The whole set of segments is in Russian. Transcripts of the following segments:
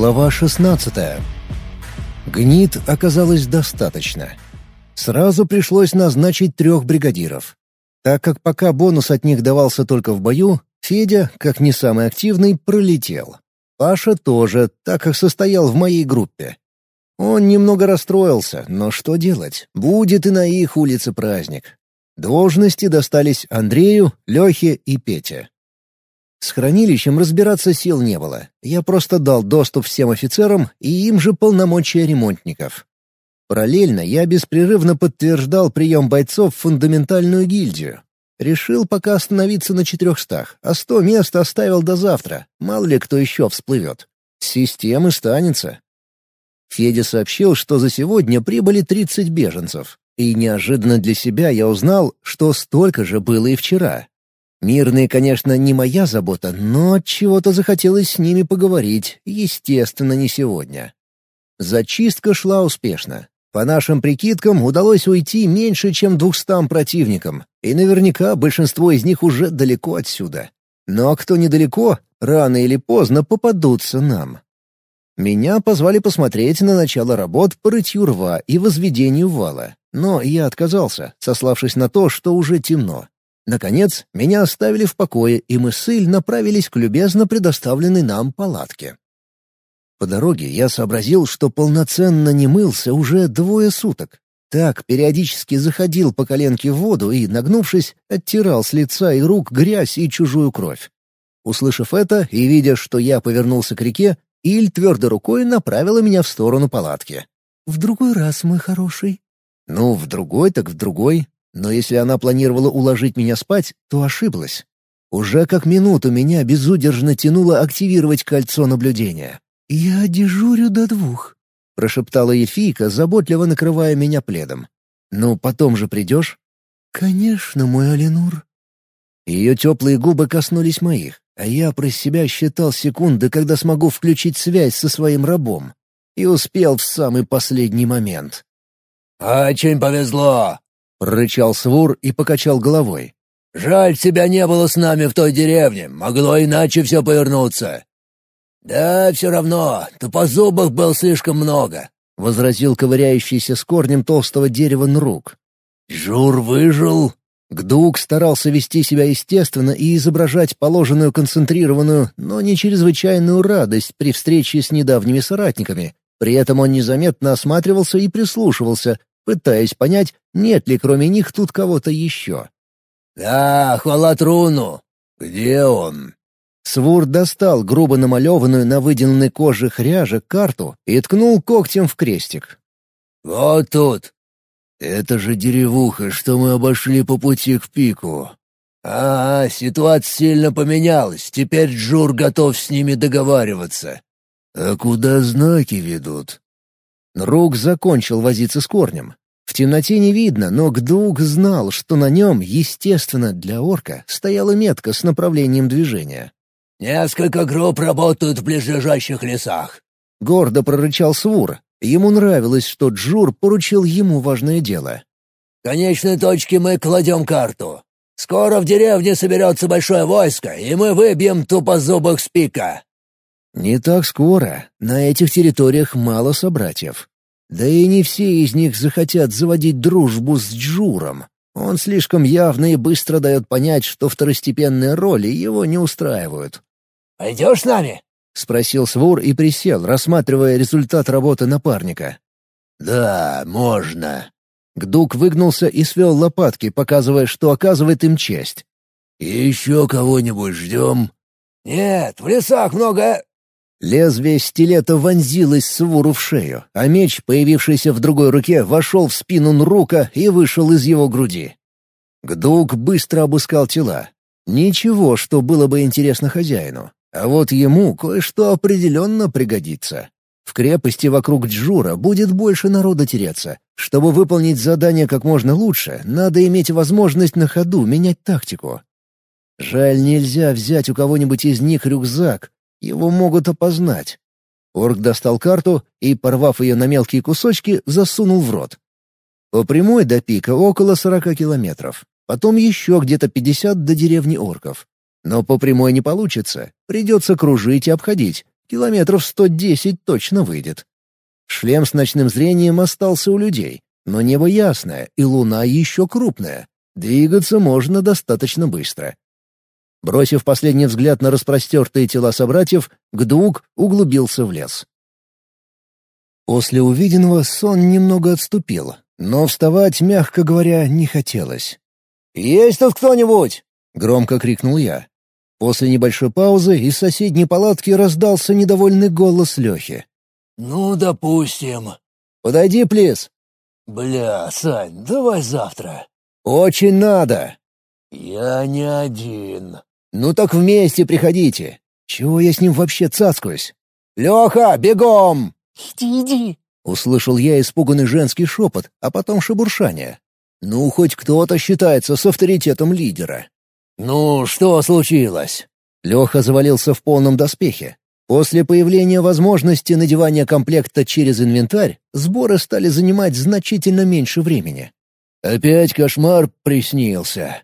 Глава 16. Гнит оказалось достаточно. Сразу пришлось назначить трех бригадиров. Так как пока бонус от них давался только в бою, Федя, как не самый активный, пролетел. Паша тоже, так как состоял в моей группе. Он немного расстроился, но что делать? Будет и на их улице праздник. Должности достались Андрею, Лехе и Пете. С хранилищем разбираться сил не было. Я просто дал доступ всем офицерам и им же полномочия ремонтников. Параллельно я беспрерывно подтверждал прием бойцов в фундаментальную гильдию. Решил пока остановиться на четырехстах, а сто мест оставил до завтра. Мало ли кто еще всплывет. Системы станется. Федя сообщил, что за сегодня прибыли 30 беженцев. И неожиданно для себя я узнал, что столько же было и вчера. Мирные, конечно, не моя забота, но чего-то захотелось с ними поговорить, естественно, не сегодня. Зачистка шла успешно. По нашим прикидкам, удалось уйти меньше, чем двухстам противникам, и наверняка большинство из них уже далеко отсюда. Но кто недалеко, рано или поздно попадутся нам. Меня позвали посмотреть на начало работ по рытью рва и возведению вала, но я отказался, сославшись на то, что уже темно. Наконец, меня оставили в покое, и мы с Иль направились к любезно предоставленной нам палатке. По дороге я сообразил, что полноценно не мылся уже двое суток. Так периодически заходил по коленке в воду и, нагнувшись, оттирал с лица и рук грязь и чужую кровь. Услышав это и видя, что я повернулся к реке, Иль твердой рукой направила меня в сторону палатки. «В другой раз, мой хороший». «Ну, в другой так в другой. Но если она планировала уложить меня спать, то ошиблась. Уже как минуту меня безудержно тянуло активировать кольцо наблюдения. «Я дежурю до двух», — прошептала Ефийка, заботливо накрывая меня пледом. «Ну, потом же придешь?» «Конечно, мой Аленур». Ее теплые губы коснулись моих, а я про себя считал секунды, когда смогу включить связь со своим рабом. И успел в самый последний момент. «Очень повезло!» Прорычал Свур и покачал головой. «Жаль, тебя не было с нами в той деревне. Могло иначе все повернуться». «Да, все равно. Тупозубых был слишком много», — возразил ковыряющийся с корнем толстого дерева Нрук. «Жур выжил?» Гдук старался вести себя естественно и изображать положенную концентрированную, но не чрезвычайную радость при встрече с недавними соратниками. При этом он незаметно осматривался и прислушивался, пытаясь понять, нет ли кроме них тут кого-то еще. «Да, хвала Труну! Где он?» Свур достал грубо намалеванную на выделанной коже хряже карту и ткнул когтем в крестик. «Вот тут!» «Это же деревуха, что мы обошли по пути к пику». «А, ситуация сильно поменялась. Теперь Джур готов с ними договариваться». «А куда знаки ведут?» Рук закончил возиться с корнем. В темноте не видно, но Гдук знал, что на нем, естественно, для орка стояла метка с направлением движения. «Несколько групп работают в ближайших лесах», — гордо прорычал Свур. Ему нравилось, что Джур поручил ему важное дело. «В конечной точке мы кладем карту. Скоро в деревне соберется большое войско, и мы выбьем тупозубых с пика». «Не так скоро. На этих территориях мало собратьев. Да и не все из них захотят заводить дружбу с Джуром. Он слишком явно и быстро дает понять, что второстепенные роли его не устраивают. «Пойдешь с нами?» — спросил Свур и присел, рассматривая результат работы напарника. «Да, можно». Гдук выгнулся и свел лопатки, показывая, что оказывает им честь. еще кого-нибудь ждем?» «Нет, в лесах много Лезвие стилета вонзилось Свуру в шею, а меч, появившийся в другой руке, вошел в спину Нрука и вышел из его груди. Гдук быстро обыскал тела. Ничего, что было бы интересно хозяину. А вот ему кое-что определенно пригодится. В крепости вокруг Джура будет больше народа тереться. Чтобы выполнить задание как можно лучше, надо иметь возможность на ходу менять тактику. Жаль, нельзя взять у кого-нибудь из них рюкзак, его могут опознать. Орк достал карту и, порвав ее на мелкие кусочки, засунул в рот. По прямой до пика около сорока километров. Потом еще где-то пятьдесят до деревни орков. Но по прямой не получится. Придется кружить и обходить. Километров сто десять точно выйдет. Шлем с ночным зрением остался у людей, но небо ясное, и луна еще крупная. Двигаться можно достаточно быстро. Бросив последний взгляд на распростертые тела собратьев, Гдук углубился в лес. После увиденного сон немного отступил, но вставать, мягко говоря, не хотелось. «Есть тут кто-нибудь?» — громко крикнул я. После небольшой паузы из соседней палатки раздался недовольный голос Лехи. «Ну, допустим». «Подойди, плиз». «Бля, Сань, давай завтра». «Очень надо». «Я не один». «Ну так вместе приходите. Чего я с ним вообще цацкаюсь?» «Леха, бегом!» «Иди, иди!» — услышал я испуганный женский шепот, а потом шебуршание. «Ну, хоть кто-то считается с авторитетом лидера». «Ну, что случилось?» Леха завалился в полном доспехе. После появления возможности надевания комплекта через инвентарь, сборы стали занимать значительно меньше времени. «Опять кошмар приснился?»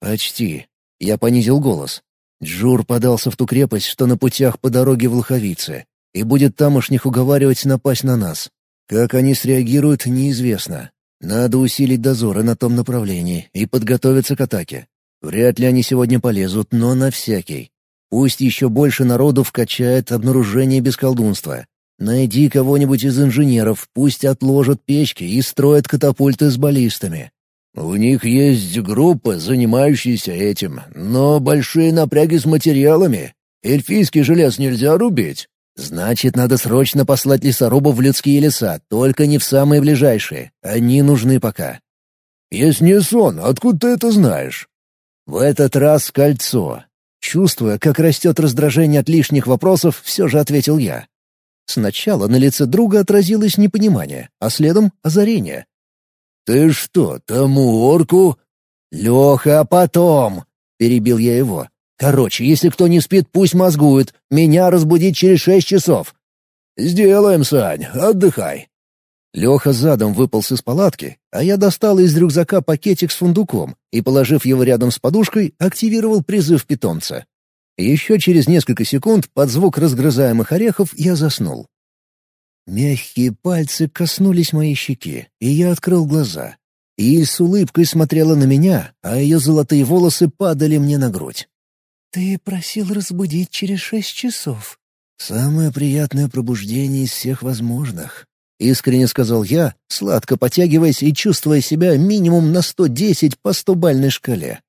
«Почти». Я понизил голос. Джур подался в ту крепость, что на путях по дороге в Луховице, и будет тамошних уговаривать напасть на нас. Как они среагируют, неизвестно. Надо усилить дозоры на том направлении и подготовиться к атаке. Вряд ли они сегодня полезут, но на всякий. Пусть еще больше народу вкачает обнаружение без колдунства. Найди кого-нибудь из инженеров, пусть отложат печки и строят катапульты с баллистами. У них есть группы, занимающиеся этим, но большие напряги с материалами. Эльфийский желез нельзя рубить. Значит, надо срочно послать лесорубов в людские леса, только не в самые ближайшие. Они нужны пока. Если не сон, откуда ты это знаешь? В этот раз кольцо. Чувствуя, как растет раздражение от лишних вопросов, все же ответил я. Сначала на лице друга отразилось непонимание, а следом — озарение. «Ты что, тому орку?» «Леха, потом!» — перебил я его. «Короче, если кто не спит, пусть мозгует. Меня разбудить через шесть часов». «Сделаем, Сань, отдыхай». Леха задом выполз из палатки, а я достал из рюкзака пакетик с фундуком и, положив его рядом с подушкой, активировал призыв питомца. Еще через несколько секунд под звук разгрызаемых орехов я заснул. Мягкие пальцы коснулись моей щеки, и я открыл глаза. Иль с улыбкой смотрела на меня, а ее золотые волосы падали мне на грудь. «Ты просил разбудить через шесть часов». «Самое приятное пробуждение из всех возможных», — искренне сказал я, сладко потягиваясь и чувствуя себя минимум на сто десять по стобальной шкале.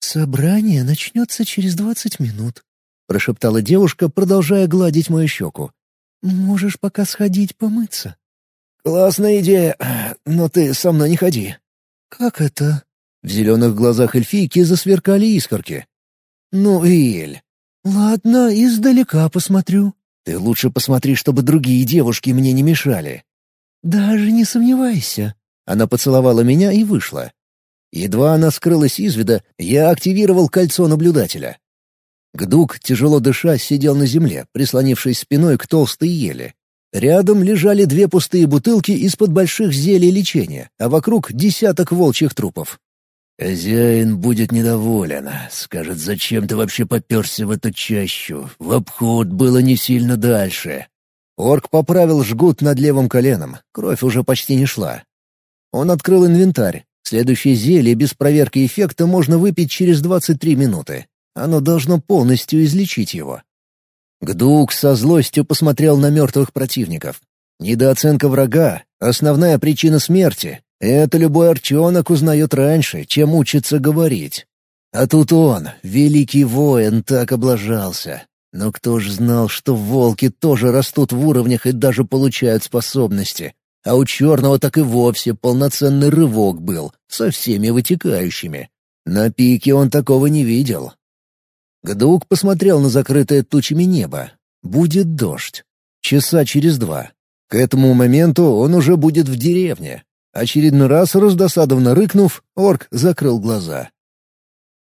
«Собрание начнется через двадцать минут», — прошептала девушка, продолжая гладить мою щеку. «Можешь пока сходить помыться». «Классная идея, но ты со мной не ходи». «Как это?» В зеленых глазах эльфийки засверкали искорки. «Ну, Иль...» «Ладно, издалека посмотрю». «Ты лучше посмотри, чтобы другие девушки мне не мешали». «Даже не сомневайся». Она поцеловала меня и вышла. Едва она скрылась из вида, я активировал кольцо наблюдателя. Гдук, тяжело дыша, сидел на земле, прислонившись спиной к толстой еле. Рядом лежали две пустые бутылки из-под больших зелий лечения, а вокруг десяток волчьих трупов. «Хозяин будет недоволен. Скажет, зачем ты вообще поперся в эту чащу? В обход было не сильно дальше». Орк поправил жгут над левым коленом. Кровь уже почти не шла. Он открыл инвентарь. Следующее зелье без проверки эффекта можно выпить через 23 минуты. Оно должно полностью излечить его. Гдук со злостью посмотрел на мертвых противников. Недооценка врага — основная причина смерти, это любой арчонок узнает раньше, чем учится говорить. А тут он, великий воин, так облажался. Но кто ж знал, что волки тоже растут в уровнях и даже получают способности. А у черного так и вовсе полноценный рывок был, со всеми вытекающими. На пике он такого не видел. Гдук посмотрел на закрытое тучами небо. Будет дождь. Часа через два. К этому моменту он уже будет в деревне, Очередной раз, раздосадованно рыкнув, орк закрыл глаза.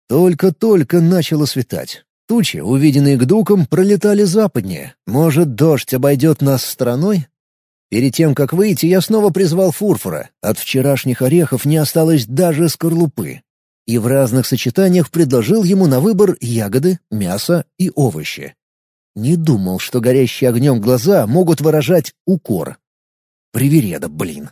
Только-только начало светать. Тучи, увиденные гдуком, пролетали западнее. Может, дождь обойдет нас стороной? Перед тем, как выйти, я снова призвал фурфура. От вчерашних орехов не осталось даже скорлупы. И в разных сочетаниях предложил ему на выбор ягоды, мясо и овощи. Не думал, что горящие огнем глаза могут выражать укор. Привереда, блин.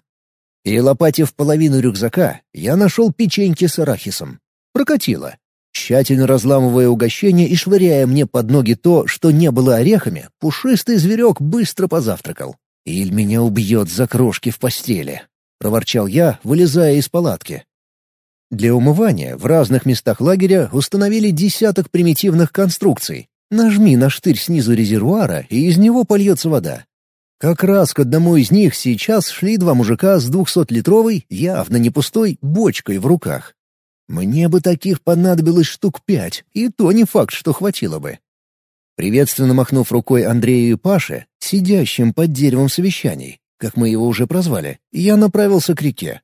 Перелопатив половину рюкзака, я нашел печеньки с арахисом. Прокатило. Тщательно разламывая угощение и швыряя мне под ноги то, что не было орехами, пушистый зверек быстро позавтракал. «Иль меня убьет за крошки в постели», — проворчал я, вылезая из палатки. Для умывания в разных местах лагеря установили десяток примитивных конструкций. Нажми на штырь снизу резервуара, и из него польется вода. Как раз к одному из них сейчас шли два мужика с двухсотлитровой, явно не пустой, бочкой в руках. Мне бы таких понадобилось штук пять, и то не факт, что хватило бы. Приветственно махнув рукой Андрею и Паше, сидящим под деревом совещаний, как мы его уже прозвали, я направился к реке.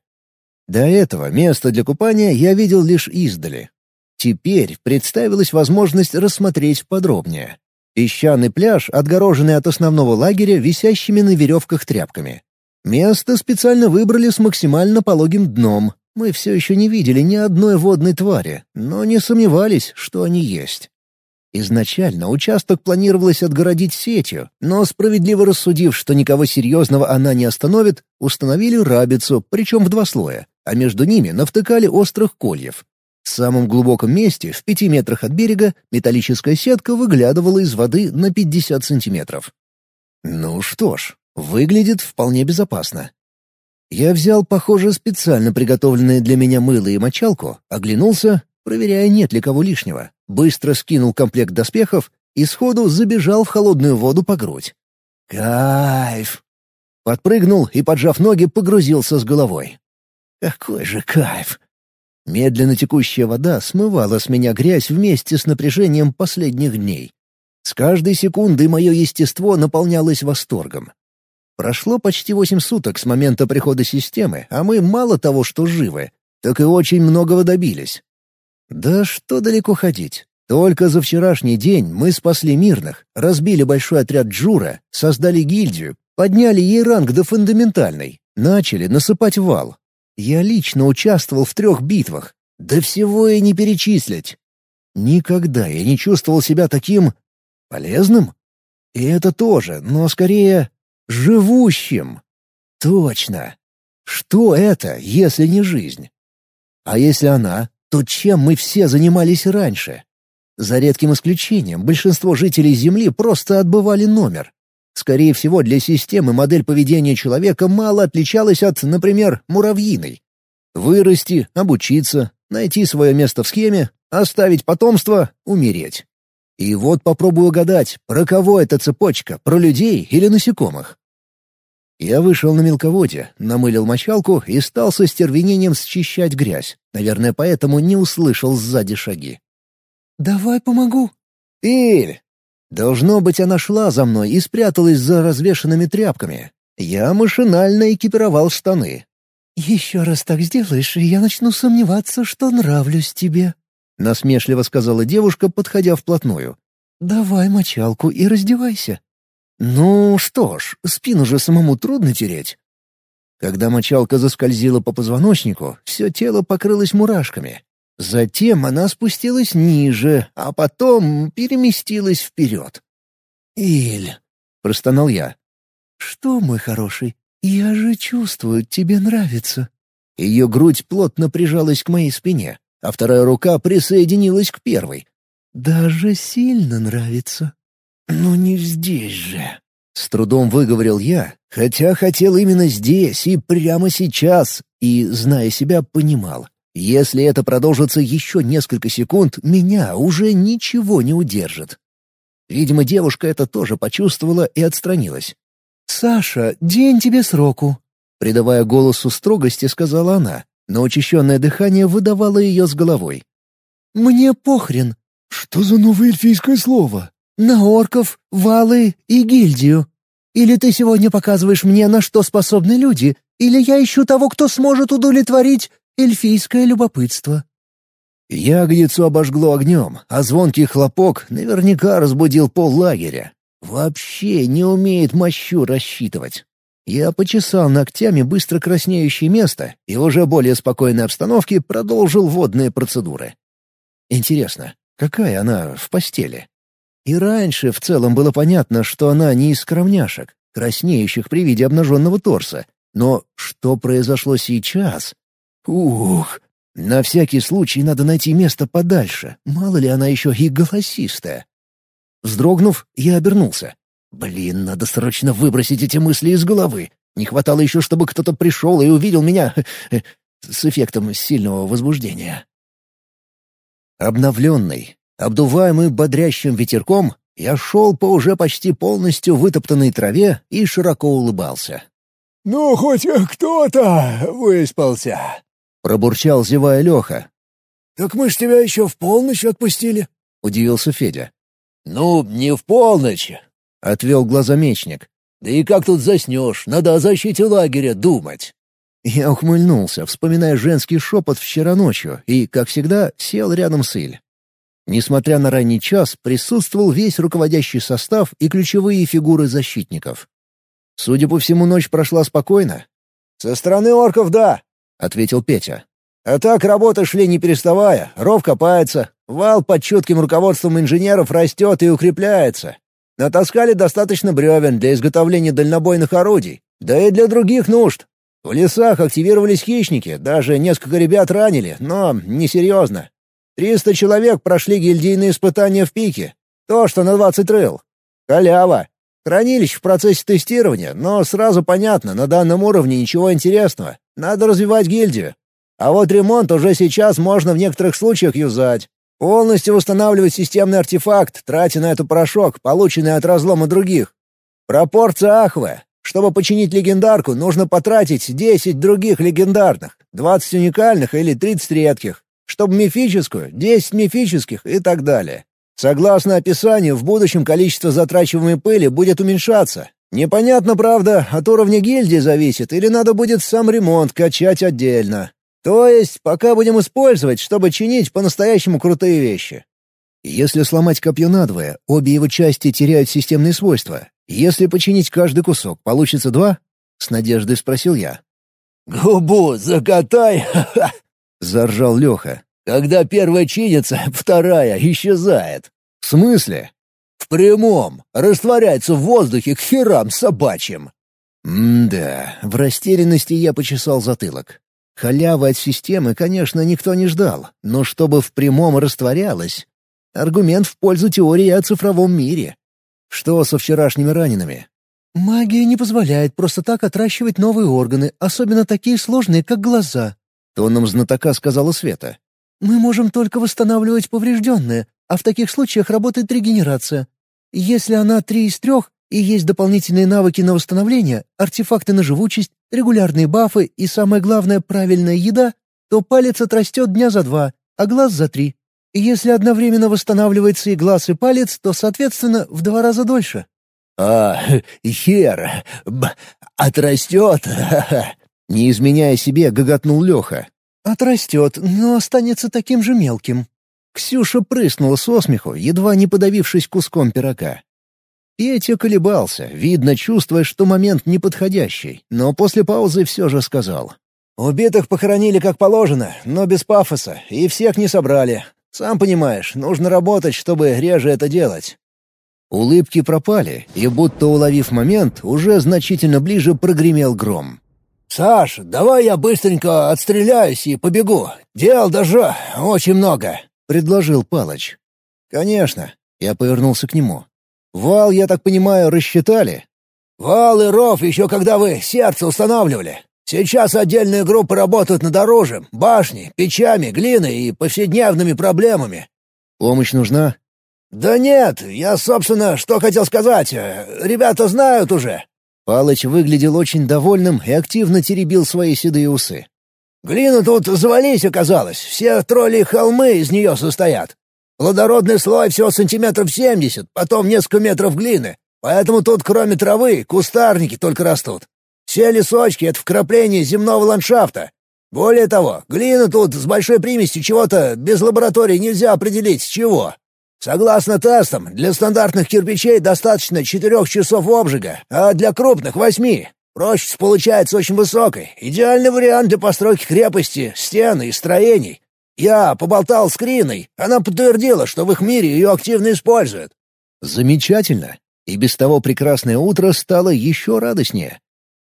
До этого место для купания я видел лишь издали. Теперь представилась возможность рассмотреть подробнее. Песчаный пляж, отгороженный от основного лагеря висящими на веревках тряпками. Место специально выбрали с максимально пологим дном. Мы все еще не видели ни одной водной твари, но не сомневались, что они есть. Изначально участок планировалось отгородить сетью, но, справедливо рассудив, что никого серьезного она не остановит, установили рабицу, причем в два слоя, а между ними навтыкали острых кольев. В самом глубоком месте, в пяти метрах от берега, металлическая сетка выглядывала из воды на 50 сантиметров. Ну что ж, выглядит вполне безопасно. Я взял, похоже, специально приготовленные для меня мыло и мочалку, оглянулся, проверяя, нет ли кого лишнего, быстро скинул комплект доспехов и сходу забежал в холодную воду по грудь. Кайф! Подпрыгнул и, поджав ноги, погрузился с головой. Какой же кайф! Медленно текущая вода смывала с меня грязь вместе с напряжением последних дней. С каждой секундой мое естество наполнялось восторгом. Прошло почти восемь суток с момента прихода системы, а мы мало того, что живы, так и очень многого добились. Да что далеко ходить. Только за вчерашний день мы спасли мирных, разбили большой отряд Джура, создали гильдию, подняли ей ранг до фундаментальной, начали насыпать вал, я лично участвовал в трех битвах. Да всего и не перечислить. Никогда я не чувствовал себя таким... полезным? И это тоже, но скорее... живущим. Точно. Что это, если не жизнь? А если она, то чем мы все занимались раньше? За редким исключением, большинство жителей Земли просто отбывали номер. Скорее всего, для системы модель поведения человека мало отличалась от, например, муравьиной. Вырасти, обучиться, найти свое место в схеме, оставить потомство, умереть. И вот попробую угадать, про кого эта цепочка, про людей или насекомых. Я вышел на мелководье, намылил мочалку и стал со стервенением счищать грязь. Наверное, поэтому не услышал сзади шаги. «Давай помогу». «Иль, Должно быть, она шла за мной и спряталась за развешанными тряпками. Я машинально экипировал штаны. «Еще раз так сделаешь, и я начну сомневаться, что нравлюсь тебе», — насмешливо сказала девушка, подходя вплотную. «Давай мочалку и раздевайся». «Ну что ж, спину же самому трудно тереть». Когда мочалка заскользила по позвоночнику, все тело покрылось мурашками. Затем она спустилась ниже, а потом переместилась вперед. «Иль», — простонал я. «Что, мой хороший, я же чувствую, тебе нравится». Ее грудь плотно прижалась к моей спине, а вторая рука присоединилась к первой. «Даже сильно нравится». «Ну не здесь же», — с трудом выговорил я, хотя хотел именно здесь и прямо сейчас, и, зная себя, понимал. Если это продолжится еще несколько секунд, меня уже ничего не удержит. Видимо, девушка это тоже почувствовала и отстранилась. «Саша, день тебе сроку», — придавая голосу строгости, сказала она, но учащенное дыхание выдавало ее с головой. «Мне похрен». «Что за новое эльфийское слово?» «На орков, валы и гильдию. Или ты сегодня показываешь мне, на что способны люди, или я ищу того, кто сможет удовлетворить эльфийское любопытство». Ягодицу обожгло огнем, а звонкий хлопок наверняка разбудил пол лагеря. Вообще не умеет мощу рассчитывать. Я почесал ногтями быстро краснеющее место и уже более спокойной обстановке продолжил водные процедуры. Интересно, какая она в постели? И раньше в целом было понятно, что она не из скромняшек, краснеющих при виде обнаженного торса. Но что произошло сейчас? Ух! На всякий случай надо найти место подальше. Мало ли она еще и голосистая. Вздрогнув, я обернулся. Блин, надо срочно выбросить эти мысли из головы. Не хватало еще, чтобы кто-то пришел и увидел меня с эффектом сильного возбуждения. Обновленный, обдуваемый бодрящим ветерком, я шел по уже почти полностью вытоптанной траве и широко улыбался. «Ну, хоть кто-то выспался!» — пробурчал, зевая Леха. «Так мы ж тебя еще в полночь отпустили!» — удивился Федя. «Ну, не в полночь!» — отвел глаза мечник. «Да и как тут заснешь? Надо о защите лагеря думать!» Я ухмыльнулся, вспоминая женский шепот вчера ночью, и, как всегда, сел рядом с Иль. Несмотря на ранний час, присутствовал весь руководящий состав и ключевые фигуры защитников. Судя по всему, ночь прошла спокойно. «Со стороны орков — да», — ответил Петя. «А так работа шли не переставая, ров копается, вал под чутким руководством инженеров растет и укрепляется. Натаскали достаточно бревен для изготовления дальнобойных орудий, да и для других нужд. В лесах активировались хищники, даже несколько ребят ранили, но несерьезно. Триста человек прошли гильдийные испытания в пике. То, что на двадцать рыл. Халява. Хранилищ в процессе тестирования, но сразу понятно, на данном уровне ничего интересного. Надо развивать гильдию. А вот ремонт уже сейчас можно в некоторых случаях юзать. Полностью восстанавливать системный артефакт, тратя на это порошок, полученный от разлома других. Пропорция ахвы. Чтобы починить легендарку, нужно потратить 10 других легендарных, 20 уникальных или 30 редких чтобы мифическую — десять мифических и так далее. Согласно описанию, в будущем количество затрачиваемой пыли будет уменьшаться. Непонятно, правда, от уровня гильдии зависит, или надо будет сам ремонт качать отдельно. То есть, пока будем использовать, чтобы чинить по-настоящему крутые вещи. Если сломать копье надвое, обе его части теряют системные свойства. Если починить каждый кусок, получится два? С надеждой спросил я. «Губу закатай, заржал Леха. «Когда первая чинится, вторая исчезает». «В смысле?» «В прямом. Растворяется в воздухе к херам собачьим». М-да, в растерянности я почесал затылок. Халявы от системы, конечно, никто не ждал, но чтобы в прямом растворялось... Аргумент в пользу теории о цифровом мире. Что со вчерашними ранеными? «Магия не позволяет просто так отращивать новые органы, особенно такие сложные, как глаза», Тоном знатока сказала Света. «Мы можем только восстанавливать поврежденное, а в таких случаях работает регенерация. Если она три из трех, и есть дополнительные навыки на восстановление, артефакты на живучесть, регулярные бафы и, самое главное, правильная еда, то палец отрастет дня за два, а глаз за три. И если одновременно восстанавливается и глаз, и палец, то, соответственно, в два раза дольше». «А, хер, б, отрастет, Не изменяя себе, гоготнул Леха. «Отрастет, но останется таким же мелким». Ксюша прыснула со смеху, едва не подавившись куском пирога. Петя колебался, видно, чувствуя, что момент неподходящий, но после паузы все же сказал. «Убитых похоронили как положено, но без пафоса, и всех не собрали. Сам понимаешь, нужно работать, чтобы реже это делать». Улыбки пропали, и, будто уловив момент, уже значительно ближе прогремел гром. «Саш, давай я быстренько отстреляюсь и побегу. Дел даже очень много», — предложил Палыч. «Конечно». Я повернулся к нему. «Вал, я так понимаю, рассчитали?» «Вал и ров еще когда вы сердце устанавливали. Сейчас отдельные группы работают над оружием, башней, печами, глиной и повседневными проблемами». «Помощь нужна?» «Да нет, я, собственно, что хотел сказать. Ребята знают уже. Палыч выглядел очень довольным и активно теребил свои седые усы. «Глина тут завались оказалось, все тролли холмы из нее состоят. Плодородный слой всего сантиметров семьдесят, потом несколько метров глины, поэтому тут кроме травы кустарники только растут. Все лесочки — это вкрапление земного ландшафта. Более того, глина тут с большой примесью чего-то без лаборатории нельзя определить с чего. Согласно тестам, для стандартных кирпичей достаточно четырех часов обжига, а для крупных — восьми. Прочность получается очень высокой. Идеальный вариант для постройки крепости, стен и строений. Я поболтал с Криной, она подтвердила, что в их мире ее активно используют. Замечательно. И без того прекрасное утро стало еще радостнее.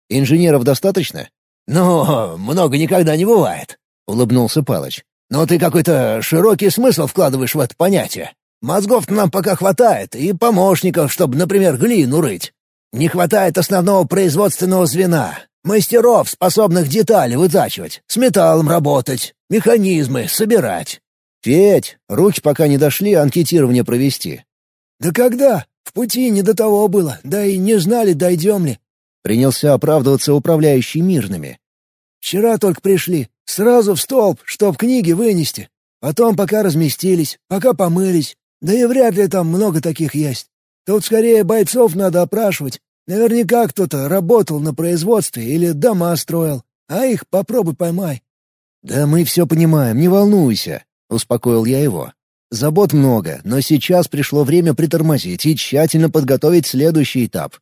Инженеров достаточно? «Ну, много никогда не бывает», — улыбнулся Палыч. «Но ты какой-то широкий смысл вкладываешь в это понятие. Мозгов-то нам пока хватает, и помощников, чтобы, например, глину рыть. Не хватает основного производственного звена, мастеров, способных детали вытачивать, с металлом работать, механизмы собирать». «Федь, руки пока не дошли анкетирование провести». «Да когда? В пути не до того было, да и не знали, дойдем ли». Принялся оправдываться управляющий мирными. «Вчера только пришли, сразу в столб, чтоб книги вынести. Потом пока разместились, пока помылись. Да и вряд ли там много таких есть. Тут скорее бойцов надо опрашивать. Наверняка кто-то работал на производстве или дома строил. А их попробуй поймай». «Да мы все понимаем, не волнуйся», — успокоил я его. «Забот много, но сейчас пришло время притормозить и тщательно подготовить следующий этап.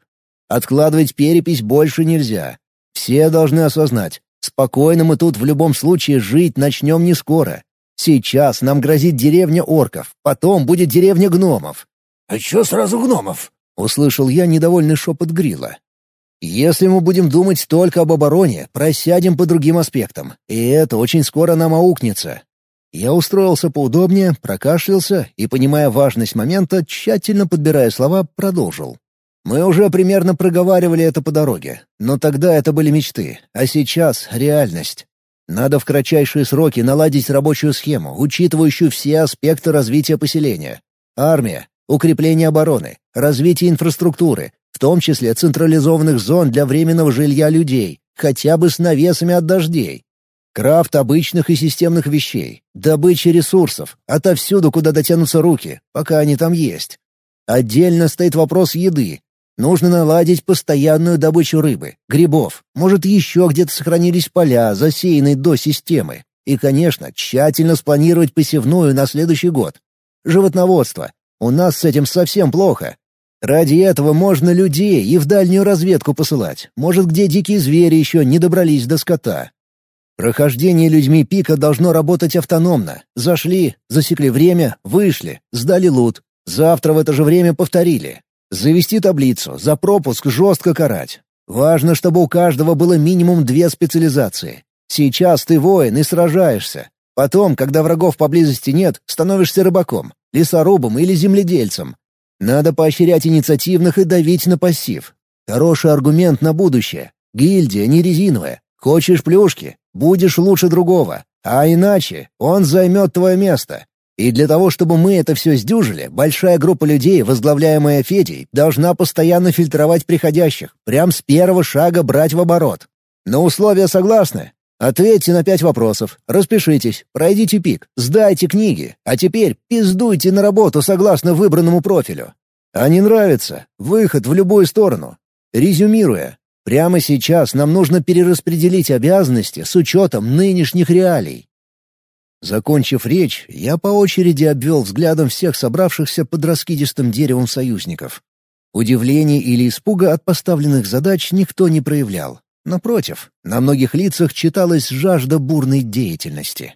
Откладывать перепись больше нельзя. Все должны осознать, спокойно мы тут в любом случае жить начнем не скоро. Сейчас нам грозит деревня орков, потом будет деревня гномов. «А чё сразу гномов?» — услышал я недовольный шепот Грила. «Если мы будем думать только об обороне, просядем по другим аспектам, и это очень скоро нам аукнется». Я устроился поудобнее, прокашлялся и, понимая важность момента, тщательно подбирая слова, продолжил. Мы уже примерно проговаривали это по дороге, но тогда это были мечты, а сейчас — реальность. Надо в кратчайшие сроки наладить рабочую схему, учитывающую все аспекты развития поселения. Армия, укрепление обороны, развитие инфраструктуры, в том числе централизованных зон для временного жилья людей, хотя бы с навесами от дождей. Крафт обычных и системных вещей, добыча ресурсов, отовсюду, куда дотянутся руки, пока они там есть. Отдельно стоит вопрос еды, Нужно наладить постоянную добычу рыбы, грибов. Может, еще где-то сохранились поля, засеянные до системы. И, конечно, тщательно спланировать посевную на следующий год. Животноводство. У нас с этим совсем плохо. Ради этого можно людей и в дальнюю разведку посылать. Может, где дикие звери еще не добрались до скота. Прохождение людьми пика должно работать автономно. Зашли, засекли время, вышли, сдали лут. Завтра в это же время повторили. Завести таблицу, за пропуск жестко карать. Важно, чтобы у каждого было минимум две специализации. Сейчас ты воин и сражаешься. Потом, когда врагов поблизости нет, становишься рыбаком, лесорубом или земледельцем. Надо поощрять инициативных и давить на пассив. Хороший аргумент на будущее. Гильдия не резиновая. Хочешь плюшки — будешь лучше другого. А иначе он займет твое место. И для того, чтобы мы это все сдюжили, большая группа людей, возглавляемая Федей, должна постоянно фильтровать приходящих, прям с первого шага брать в оборот. На условия согласны? Ответьте на пять вопросов, распишитесь, пройдите пик, сдайте книги, а теперь пиздуйте на работу согласно выбранному профилю. А не нравится? Выход в любую сторону. Резюмируя, прямо сейчас нам нужно перераспределить обязанности с учетом нынешних реалий. Закончив речь, я по очереди обвел взглядом всех собравшихся под раскидистым деревом союзников. Удивления или испуга от поставленных задач никто не проявлял. Напротив, на многих лицах читалась жажда бурной деятельности.